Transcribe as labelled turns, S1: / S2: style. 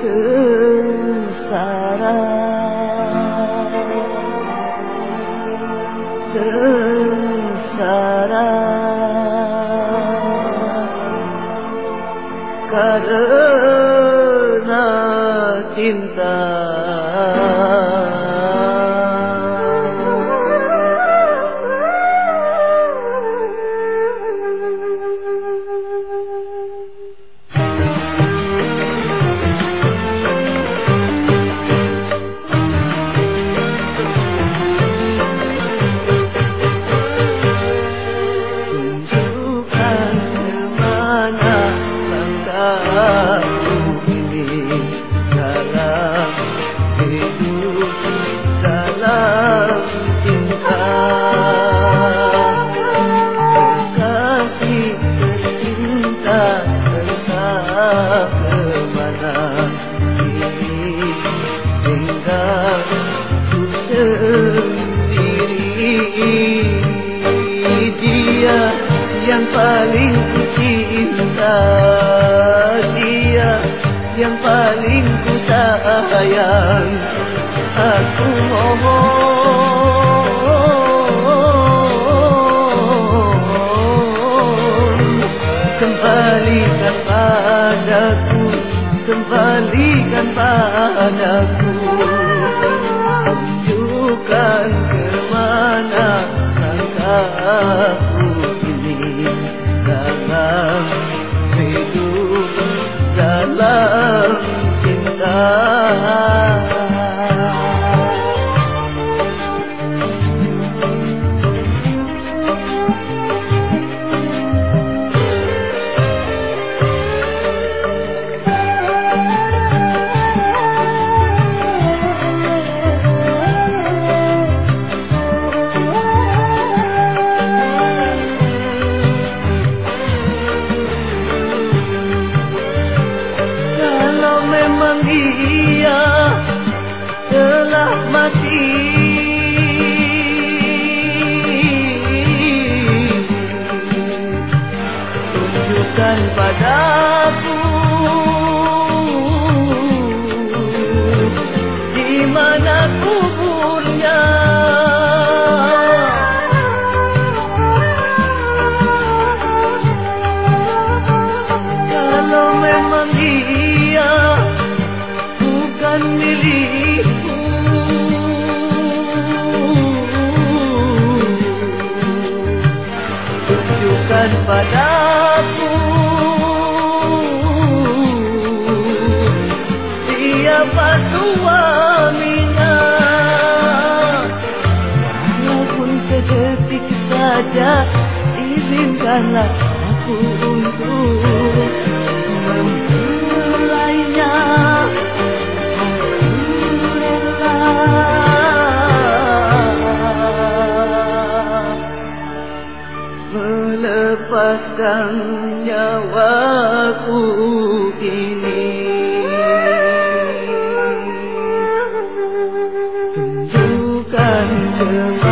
S1: sengsara. Sengsara. Karena cinta ke mana Kini tinggalku sendiri. Dia yang paling ku cinta Dia yang paling ku sayang. Aku mohon padaku Kembalikan padaku. Tunjukkan ke mana langkahku padaku Di mana kuburnya? Kalau memang dia bukan milikku. Tunjukkan padaku Siapa suaminya? Walaupun sedetik saja Izinkanlah aku untuk memulainya. Melepaskan nyawaku ini Tunjukkan